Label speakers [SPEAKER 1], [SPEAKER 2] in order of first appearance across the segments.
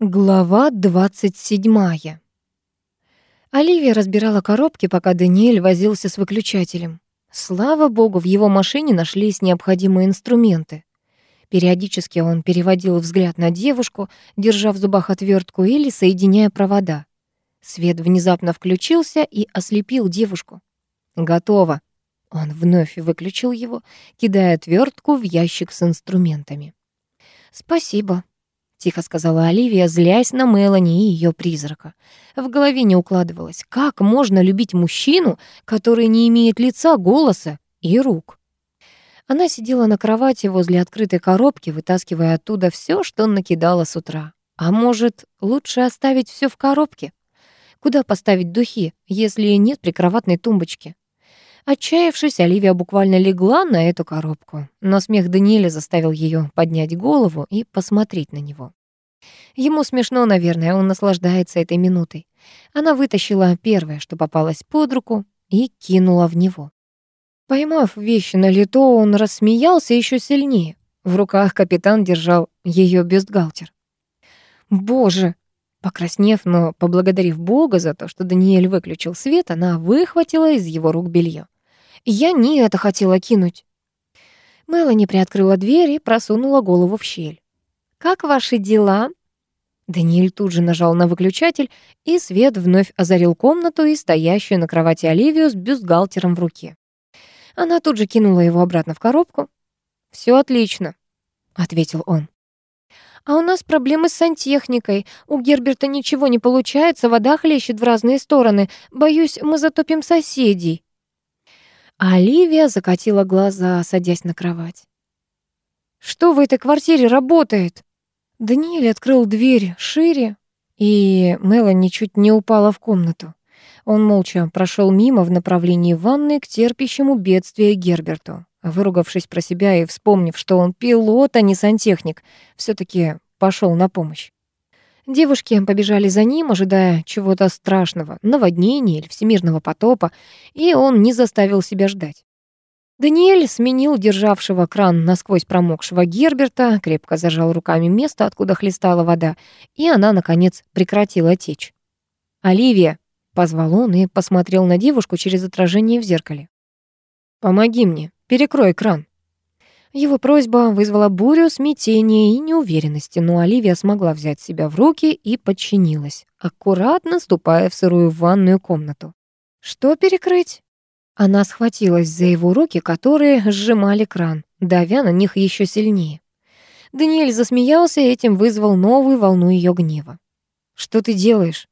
[SPEAKER 1] Глава 27. Оливия разбирала коробки, пока Даниэль возился с выключателем. Слава богу, в его машине нашлись необходимые инструменты. Периодически он переводил взгляд на девушку, держа в зубах отвертку или соединяя провода. Свет внезапно включился и ослепил девушку. «Готово». Он вновь выключил его, кидая отвертку в ящик с инструментами. «Спасибо», тихо сказала Оливия, злясь на Мелани и ее призрака. В голове не укладывалось, как можно любить мужчину, который не имеет лица, голоса и рук. Она сидела на кровати возле открытой коробки, вытаскивая оттуда все, что накидала с утра. А может, лучше оставить все в коробке? Куда поставить духи, если нет прикроватной тумбочки? Отчаявшись, Оливия буквально легла на эту коробку, но смех Даниэля заставил ее поднять голову и посмотреть на него. Ему смешно, наверное, он наслаждается этой минутой. Она вытащила первое, что попалось под руку, и кинула в него. Поймав вещи на лето, он рассмеялся еще сильнее. В руках капитан держал ее бюстгальтер. «Боже!» Покраснев, но поблагодарив Бога за то, что Даниэль выключил свет, она выхватила из его рук белье. Я не это хотела кинуть. Мелани приоткрыла дверь и просунула голову в щель. «Как ваши дела?» Даниэль тут же нажал на выключатель, и свет вновь озарил комнату и стоящую на кровати Оливию с бюстгальтером в руке. Она тут же кинула его обратно в коробку. «Всё отлично», — ответил он. «А у нас проблемы с сантехникой. У Герберта ничего не получается, вода хлещет в разные стороны. Боюсь, мы затопим соседей». А Оливия закатила глаза, садясь на кровать. «Что в этой квартире работает?» Даниэль открыл дверь шире, и Мелани чуть не упала в комнату. Он молча прошел мимо в направлении ванной к терпящему бедствие Герберту. Выругавшись про себя и вспомнив, что он пилот, а не сантехник, все таки пошел на помощь. Девушки побежали за ним, ожидая чего-то страшного, наводнения или всемирного потопа, и он не заставил себя ждать. Даниэль сменил державшего кран насквозь промокшего Герберта, крепко зажал руками место, откуда хлестала вода, и она, наконец, прекратила течь. «Оливия!» — позвал он и посмотрел на девушку через отражение в зеркале. «Помоги мне, перекрой кран». Его просьба вызвала бурю смятения и неуверенности, но Оливия смогла взять себя в руки и подчинилась, аккуратно ступая в сырую ванную комнату. «Что перекрыть?» Она схватилась за его руки, которые сжимали кран, давя на них еще сильнее. Даниэль засмеялся и этим вызвал новую волну ее гнева. «Что ты делаешь?»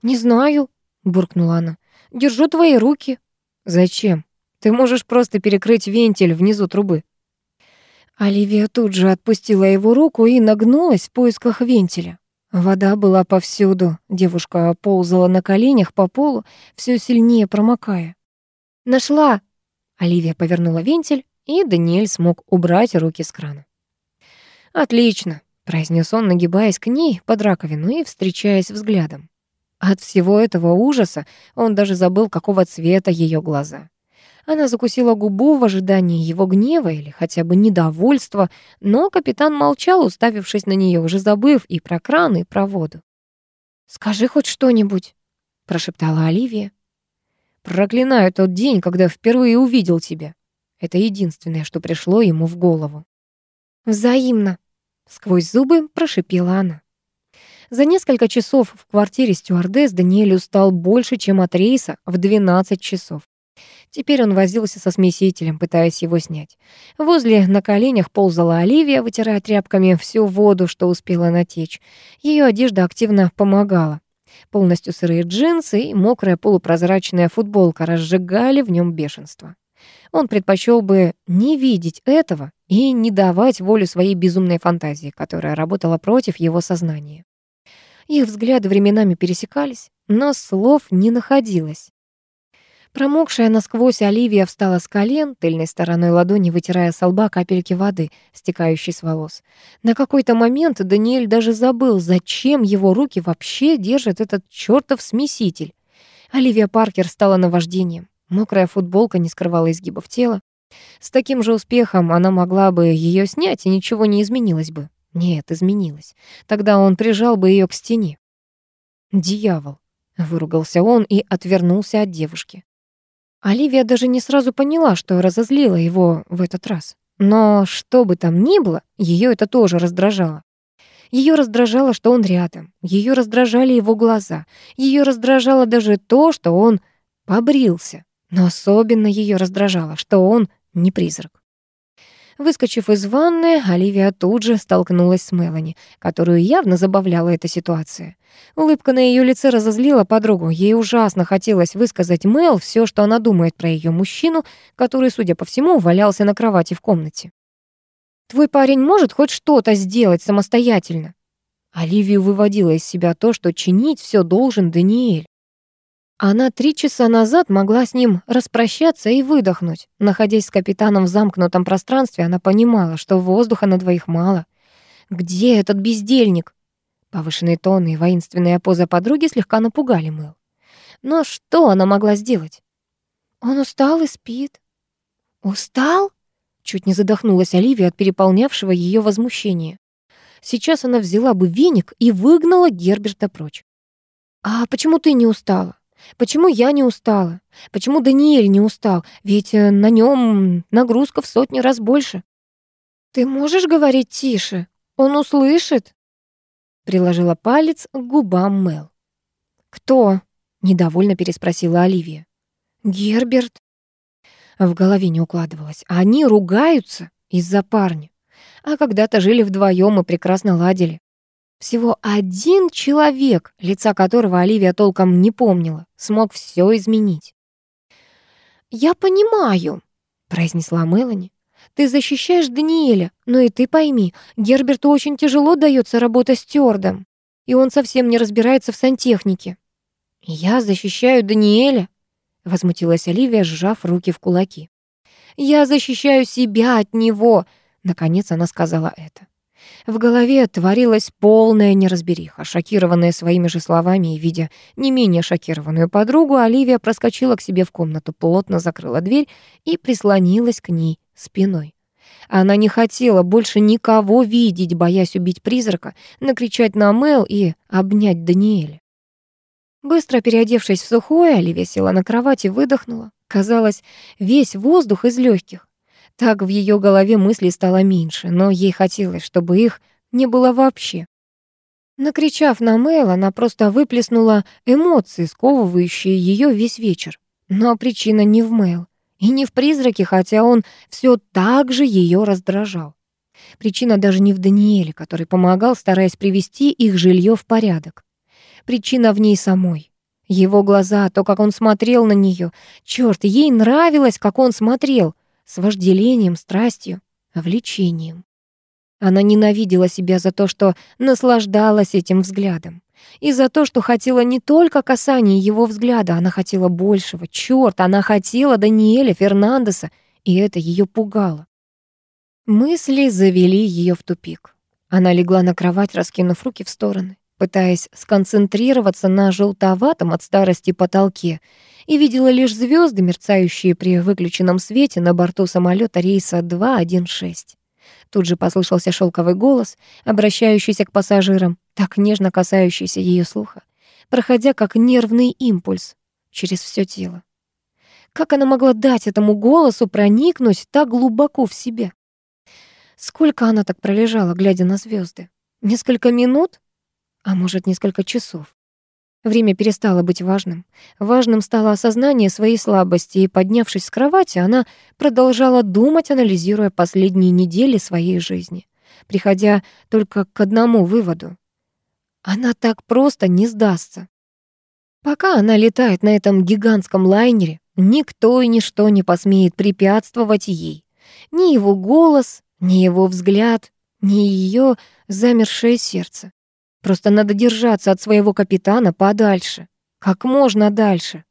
[SPEAKER 1] «Не знаю», — буркнула она. «Держу твои руки». «Зачем? Ты можешь просто перекрыть вентиль внизу трубы». Оливия тут же отпустила его руку и нагнулась в поисках вентиля. Вода была повсюду. Девушка ползала на коленях по полу, все сильнее промокая. «Нашла!» Оливия повернула вентиль, и Даниэль смог убрать руки с крана. «Отлично», — произнес он, нагибаясь к ней под раковину и встречаясь взглядом. От всего этого ужаса он даже забыл, какого цвета ее глаза. Она закусила губу в ожидании его гнева или хотя бы недовольства, но капитан молчал, уставившись на нее, уже забыв и про кран, и про воду. «Скажи хоть что-нибудь», — прошептала Оливия. «Проклинаю тот день, когда впервые увидел тебя». Это единственное, что пришло ему в голову. «Взаимно», — сквозь зубы прошипела она. За несколько часов в квартире стюардесс Даниэль устал больше, чем от рейса в 12 часов. Теперь он возился со смесителем, пытаясь его снять. Возле на коленях ползала Оливия, вытирая тряпками всю воду, что успела натечь. Ее одежда активно помогала. Полностью сырые джинсы и мокрая полупрозрачная футболка разжигали в нем бешенство. Он предпочел бы не видеть этого и не давать волю своей безумной фантазии, которая работала против его сознания. Их взгляды временами пересекались, но слов не находилось. Промокшая насквозь Оливия встала с колен, тыльной стороной ладони вытирая с лба капельки воды, стекающей с волос. На какой-то момент Даниэль даже забыл, зачем его руки вообще держит этот чертов смеситель. Оливия Паркер стала наваждением. Мокрая футболка не скрывала изгибов тела. С таким же успехом она могла бы ее снять, и ничего не изменилось бы. Нет, изменилась. Тогда он прижал бы ее к стене. «Дьявол!» — выругался он и отвернулся от девушки. Оливия даже не сразу поняла, что разозлила его в этот раз. Но что бы там ни было, ее это тоже раздражало. Ее раздражало, что он рядом. Ее раздражали его глаза. Ее раздражало даже то, что он побрился. Но особенно ее раздражало, что он не призрак. Выскочив из ванны, Оливия тут же столкнулась с Мелани, которую явно забавляла эта ситуация. Улыбка на ее лице разозлила подругу. Ей ужасно хотелось высказать Мел все, что она думает про ее мужчину, который, судя по всему, валялся на кровати в комнате. «Твой парень может хоть что-то сделать самостоятельно?» Оливию выводила из себя то, что чинить все должен Даниэль. Она три часа назад могла с ним распрощаться и выдохнуть. Находясь с капитаном в замкнутом пространстве, она понимала, что воздуха на двоих мало. «Где этот бездельник?» Повышенные тоны и воинственная поза подруги слегка напугали Мэл. Но что она могла сделать? «Он устал и спит». «Устал?» Чуть не задохнулась Оливия от переполнявшего ее возмущения. Сейчас она взяла бы веник и выгнала Герберта прочь. «А почему ты не устала?» Почему я не устала? Почему Даниэль не устал? Ведь э, на нем нагрузка в сотни раз больше. Ты можешь говорить тише? Он услышит. Приложила палец к губам Мел. Кто? недовольно переспросила Оливия. Герберт. В голове не укладывалось. Они ругаются из-за парня. А когда-то жили вдвоем и прекрасно ладили. Всего один человек, лица которого Оливия толком не помнила, смог все изменить. «Я понимаю», — произнесла Мелани. «Ты защищаешь Даниэля, но и ты пойми, Герберту очень тяжело дается работа стюардом, и он совсем не разбирается в сантехнике». «Я защищаю Даниэля?» — возмутилась Оливия, сжав руки в кулаки. «Я защищаю себя от него», — наконец она сказала это. В голове творилась полная неразбериха. Шокированная своими же словами и видя не менее шокированную подругу, Оливия проскочила к себе в комнату, плотно закрыла дверь и прислонилась к ней спиной. Она не хотела больше никого видеть, боясь убить призрака, накричать на Мел и обнять Даниэля. Быстро переодевшись в сухое, Оливия села на кровать и выдохнула. Казалось, весь воздух из легких. Так в ее голове мыслей стало меньше, но ей хотелось, чтобы их не было вообще. Накричав на Мэл, она просто выплеснула эмоции, сковывающие ее весь вечер. Но причина не в Мэл и не в призраке, хотя он все так же ее раздражал. Причина даже не в Даниэле, который помогал, стараясь привести их жилье в порядок. Причина в ней самой. Его глаза, то, как он смотрел на нее. Черт, ей нравилось, как он смотрел с вожделением, страстью, влечением. Она ненавидела себя за то, что наслаждалась этим взглядом. И за то, что хотела не только касания его взгляда, она хотела большего. Чёрт, она хотела Даниэля Фернандеса, и это ее пугало. Мысли завели ее в тупик. Она легла на кровать, раскинув руки в стороны, пытаясь сконцентрироваться на желтоватом от старости потолке и видела лишь звезды, мерцающие при выключенном свете на борту самолета рейса 216. Тут же послышался шелковый голос, обращающийся к пассажирам, так нежно касающийся ее слуха, проходя как нервный импульс через все тело. Как она могла дать этому голосу проникнуть так глубоко в себя? Сколько она так пролежала, глядя на звезды? Несколько минут? А может, несколько часов? Время перестало быть важным. Важным стало осознание своей слабости, и, поднявшись с кровати, она продолжала думать, анализируя последние недели своей жизни, приходя только к одному выводу. Она так просто не сдастся. Пока она летает на этом гигантском лайнере, никто и ничто не посмеет препятствовать ей. Ни его голос, ни его взгляд, ни ее замершее сердце. Просто надо держаться от своего капитана подальше, как можно дальше,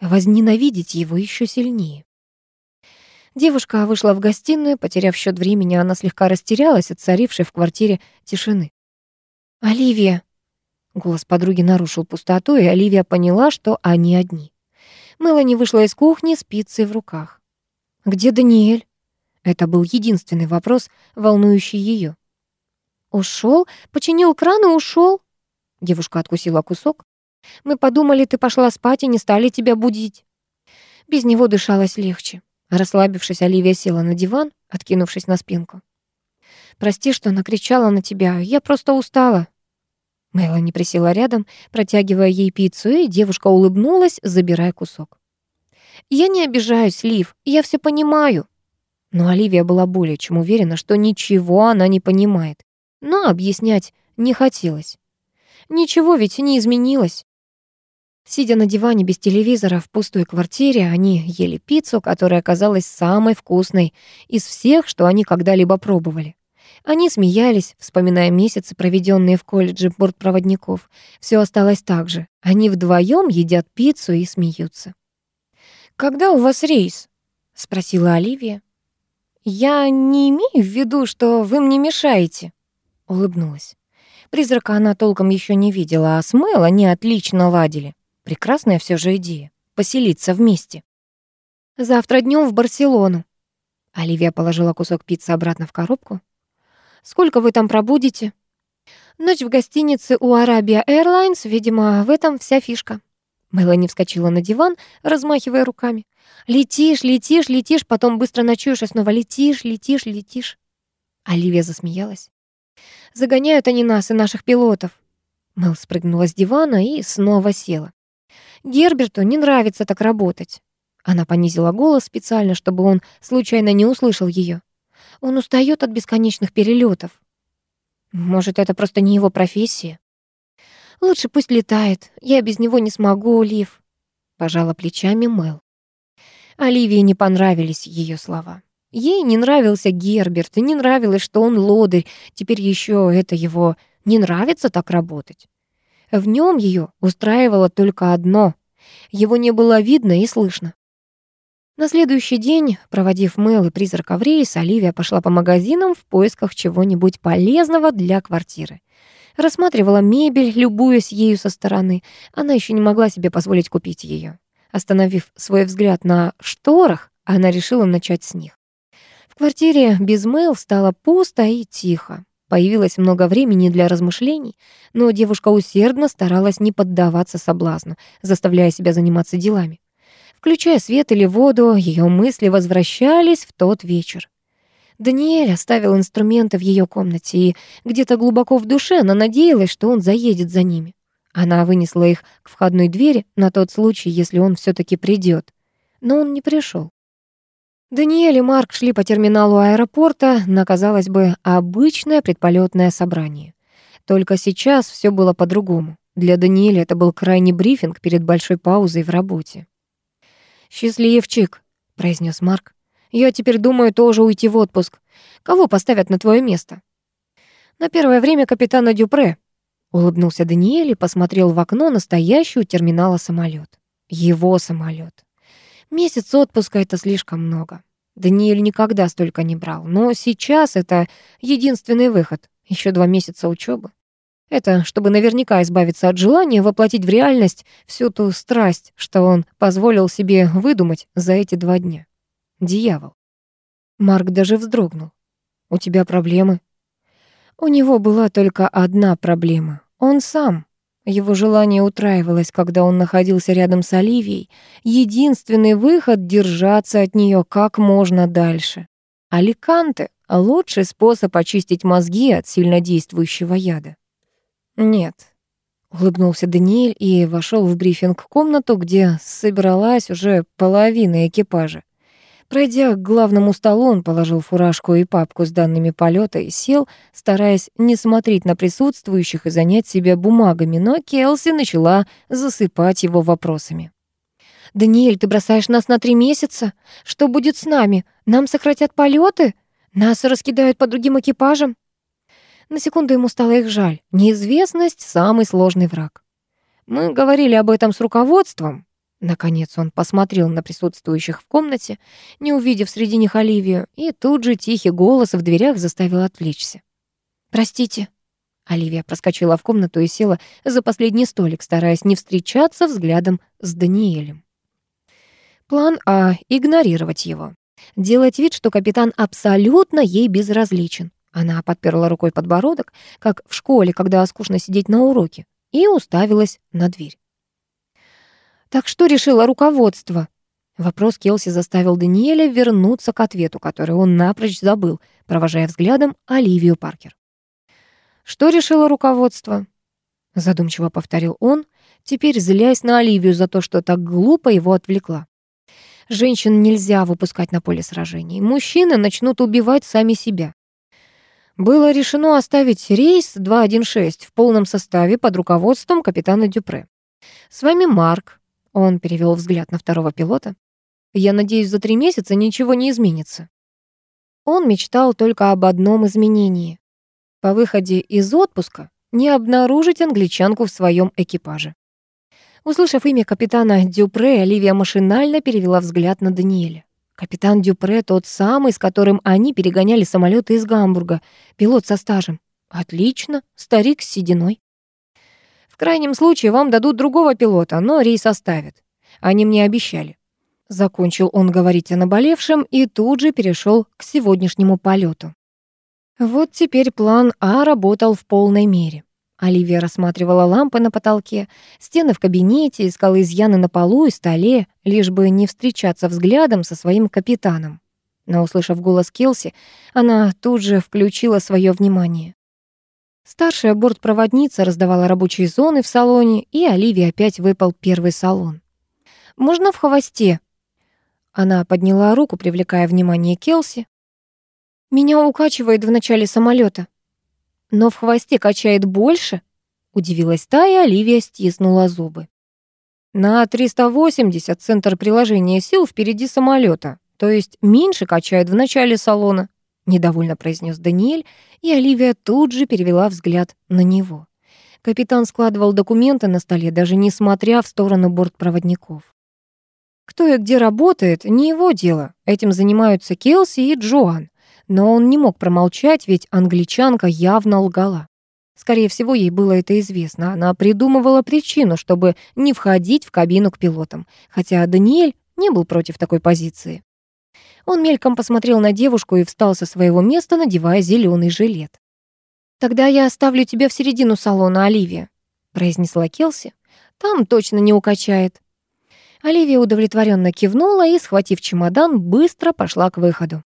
[SPEAKER 1] возненавидеть его еще сильнее. Девушка вышла в гостиную, потеряв счет времени, она слегка растерялась от царившей в квартире тишины. «Оливия!» Голос подруги нарушил пустоту, и Оливия поняла, что они одни. Мелани вышла из кухни с пиццей в руках. «Где Даниэль?» Это был единственный вопрос, волнующий ее. Ушел, починил кран и ушел. Девушка откусила кусок. Мы подумали, ты пошла спать и не стали тебя будить. Без него дышалось легче. Расслабившись, Оливия села на диван, откинувшись на спинку. «Прости, что накричала на тебя. Я просто устала». Мелани присела рядом, протягивая ей пиццу, и девушка улыбнулась, забирая кусок. «Я не обижаюсь, Лив, я все понимаю». Но Оливия была более чем уверена, что ничего она не понимает. Но объяснять не хотелось. Ничего ведь не изменилось. Сидя на диване без телевизора в пустой квартире, они ели пиццу, которая оказалась самой вкусной из всех, что они когда-либо пробовали. Они смеялись, вспоминая месяцы, проведенные в колледже бортпроводников. Все осталось так же. Они вдвоем едят пиццу и смеются. «Когда у вас рейс?» — спросила Оливия. «Я не имею в виду, что вы мне мешаете», — улыбнулась. Призрака она толком еще не видела, а с Мэл они отлично ладили. Прекрасная все же идея — поселиться вместе. Завтра днем в Барселону. Оливия положила кусок пиццы обратно в коробку. Сколько вы там пробудете? Ночь в гостинице у Arabia Airlines, видимо, в этом вся фишка. Мелани вскочила на диван, размахивая руками. «Летишь, летишь, летишь, потом быстро ночуешь, и снова летишь, летишь, летишь». Оливия засмеялась. «Загоняют они нас и наших пилотов». Мел спрыгнула с дивана и снова села. Герберту не нравится так работать. Она понизила голос специально, чтобы он случайно не услышал ее. Он устает от бесконечных перелетов. Может, это просто не его профессия? Лучше пусть летает. Я без него не смогу, Лив. Пожала плечами Мэл. Оливии не понравились ее слова. Ей не нравился Герберт, и не нравилось, что он лодырь. Теперь еще это его не нравится так работать. В нем ее устраивало только одно. Его не было видно и слышно. На следующий день, проводив Мэл и призрака в рейс, Оливия пошла по магазинам в поисках чего-нибудь полезного для квартиры. Рассматривала мебель, любуясь ею со стороны. Она еще не могла себе позволить купить ее. Остановив свой взгляд на шторах, она решила начать с них. В квартире без Мэл стало пусто и тихо. Появилось много времени для размышлений, но девушка усердно старалась не поддаваться соблазну, заставляя себя заниматься делами. Включая свет или воду, ее мысли возвращались в тот вечер. Даниэль оставил инструменты в ее комнате, и где-то глубоко в душе она надеялась, что он заедет за ними. Она вынесла их к входной двери на тот случай, если он все таки придет. Но он не пришел. Даниэль и Марк шли по терминалу аэропорта на, казалось бы, обычное предполетное собрание. Только сейчас все было по-другому. Для Даниэля это был крайний брифинг перед большой паузой в работе. «Счастливчик», — произнес Марк. «Я теперь думаю тоже уйти в отпуск. Кого поставят на твое место?» «На первое время капитана Дюпре», — улыбнулся Даниэль и посмотрел в окно настоящую терминала самолет. Его самолет. Месяц отпуска — это слишком много. Даниэль никогда столько не брал, но сейчас это единственный выход. Еще два месяца учебы. Это чтобы наверняка избавиться от желания воплотить в реальность всю ту страсть, что он позволил себе выдумать за эти два дня. Дьявол. Марк даже вздрогнул. «У тебя проблемы?» У него была только одна проблема. Он сам. Его желание утраивалось, когда он находился рядом с Оливией. Единственный выход — держаться от нее как можно дальше. Аликанте — лучший способ очистить мозги от сильнодействующего яда. «Нет», — улыбнулся Даниэль и вошел в брифинг-комнату, где собралась уже половина экипажа. Пройдя к главному столу, он положил фуражку и папку с данными полета и сел, стараясь не смотреть на присутствующих и занять себя бумагами, но Келси начала засыпать его вопросами. «Даниэль, ты бросаешь нас на три месяца? Что будет с нами? Нам сократят полеты? Нас раскидают по другим экипажам?» На секунду ему стало их жаль. Неизвестность — самый сложный враг. Мы говорили об этом с руководством, Наконец он посмотрел на присутствующих в комнате, не увидев среди них Оливию, и тут же тихий голос в дверях заставил отвлечься. «Простите». Оливия проскочила в комнату и села за последний столик, стараясь не встречаться взглядом с Даниэлем. План А — игнорировать его. Делать вид, что капитан абсолютно ей безразличен. Она подперла рукой подбородок, как в школе, когда скучно сидеть на уроке, и уставилась на дверь. «Так что решило руководство?» Вопрос Келси заставил Даниэля вернуться к ответу, который он напрочь забыл, провожая взглядом Оливию Паркер. «Что решило руководство?» Задумчиво повторил он, теперь злясь на Оливию за то, что так глупо его отвлекла. Женщин нельзя выпускать на поле сражений. Мужчины начнут убивать сами себя. Было решено оставить рейс 216 в полном составе под руководством капитана Дюпре. «С вами Марк», — он перевел взгляд на второго пилота. «Я надеюсь, за три месяца ничего не изменится». Он мечтал только об одном изменении. По выходе из отпуска не обнаружить англичанку в своем экипаже. Услышав имя капитана Дюпре, Оливия машинально перевела взгляд на Даниэля. Капитан Дюпре тот самый, с которым они перегоняли самолеты из Гамбурга, пилот со стажем. Отлично, старик с сединой. В крайнем случае вам дадут другого пилота, но рейс оставят. Они мне обещали. Закончил он говорить о наболевшем и тут же перешел к сегодняшнему полету. Вот теперь план А работал в полной мере. Оливия рассматривала лампы на потолке, стены в кабинете, искала изъяны на полу и столе, лишь бы не встречаться взглядом со своим капитаном. Но, услышав голос Келси, она тут же включила свое внимание. Старшая бортпроводница раздавала рабочие зоны в салоне, и Оливии опять выпал первый салон. «Можно в хвосте?» Она подняла руку, привлекая внимание Келси. «Меня укачивает в начале самолета но в хвосте качает больше?» Удивилась та, и Оливия стиснула зубы. «На 380 центр приложения сил впереди самолета, то есть меньше качает в начале салона», недовольно произнес Даниэль, и Оливия тут же перевела взгляд на него. Капитан складывал документы на столе, даже не смотря в сторону бортпроводников. Кто и где работает, не его дело. Этим занимаются Келси и Джоан. Но он не мог промолчать, ведь англичанка явно лгала. Скорее всего, ей было это известно. Она придумывала причину, чтобы не входить в кабину к пилотам, хотя Даниэль не был против такой позиции. Он мельком посмотрел на девушку и встал со своего места, надевая зеленый жилет. «Тогда я оставлю тебя в середину салона, Оливия», произнесла Келси. «Там точно не укачает». Оливия удовлетворенно кивнула и, схватив чемодан, быстро пошла к выходу.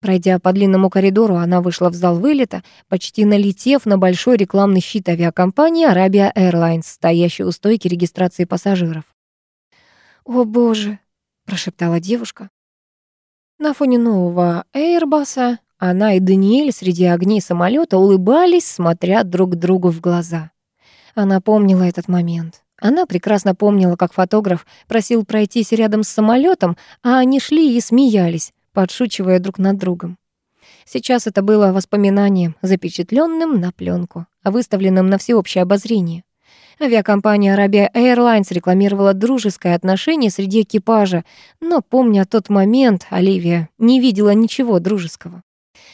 [SPEAKER 1] Пройдя по длинному коридору, она вышла в зал вылета, почти налетев на большой рекламный щит авиакомпании Arabia Airlines, стоящий у стойки регистрации пассажиров. «О, боже!» — прошептала девушка. На фоне нового Эйрбаса она и Даниэль среди огней самолета улыбались, смотря друг другу в глаза. Она помнила этот момент. Она прекрасно помнила, как фотограф просил пройтись рядом с самолетом, а они шли и смеялись, подшучивая друг над другом. Сейчас это было воспоминанием, запечатленным на пленку, выставленным на всеобщее обозрение. Авиакомпания Arabia Airlines рекламировала дружеское отношение среди экипажа, но, помня тот момент, Оливия не видела ничего дружеского.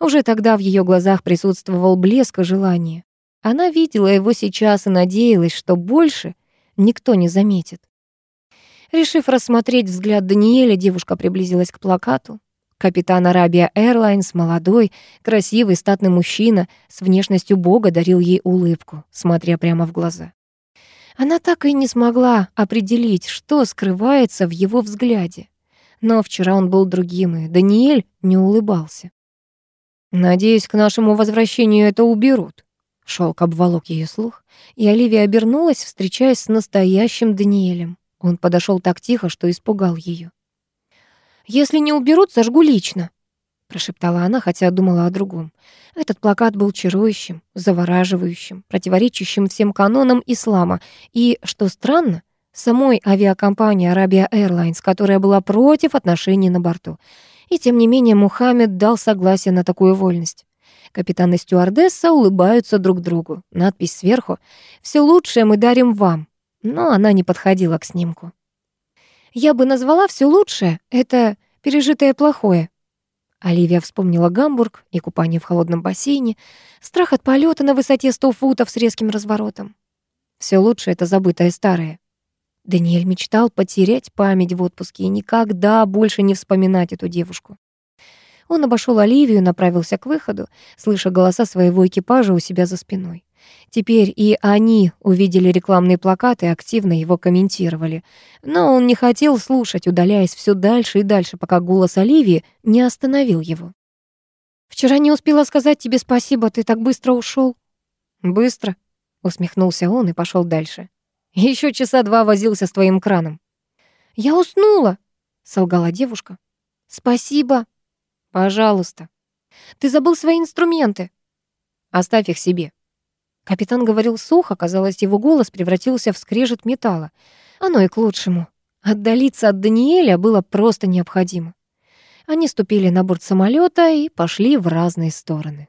[SPEAKER 1] Уже тогда в ее глазах присутствовал блеск и желание. Она видела его сейчас и надеялась, что больше никто не заметит. Решив рассмотреть взгляд Даниэля, девушка приблизилась к плакату. Капитан Арабия Airlines, молодой, красивый, статный мужчина, с внешностью бога дарил ей улыбку, смотря прямо в глаза. Она так и не смогла определить, что скрывается в его взгляде. Но вчера он был другим, и Даниэль не улыбался. «Надеюсь, к нашему возвращению это уберут», — шелк обволок ее слух, и Оливия обернулась, встречаясь с настоящим Даниэлем. Он подошел так тихо, что испугал ее. «Если не уберут, сожгу лично», — прошептала она, хотя думала о другом. Этот плакат был чарующим, завораживающим, противоречащим всем канонам ислама и, что странно, самой авиакомпании Arabia Airlines, которая была против отношений на борту. И тем не менее Мухаммед дал согласие на такую вольность. Капитан и стюардесса улыбаются друг другу. Надпись сверху «Все лучшее мы дарим вам», но она не подходила к снимку. Я бы назвала все лучшее — это пережитое плохое. Оливия вспомнила Гамбург и купание в холодном бассейне, страх от полета на высоте 100 футов с резким разворотом. Все лучшее — это забытое старое. Даниэль мечтал потерять память в отпуске и никогда больше не вспоминать эту девушку. Он обошел Оливию и направился к выходу, слыша голоса своего экипажа у себя за спиной. Теперь и они увидели рекламные плакаты и активно его комментировали. Но он не хотел слушать, удаляясь все дальше и дальше, пока голос Оливии не остановил его. «Вчера не успела сказать тебе спасибо, ты так быстро ушел. «Быстро?» — усмехнулся он и пошел дальше. Еще часа два возился с твоим краном». «Я уснула», — солгала девушка. «Спасибо». «Пожалуйста». «Ты забыл свои инструменты». «Оставь их себе». Капитан говорил сухо, казалось, его голос превратился в скрежет металла. Оно и к лучшему. Отдалиться от Даниэля было просто необходимо. Они ступили на борт самолета и пошли в разные стороны.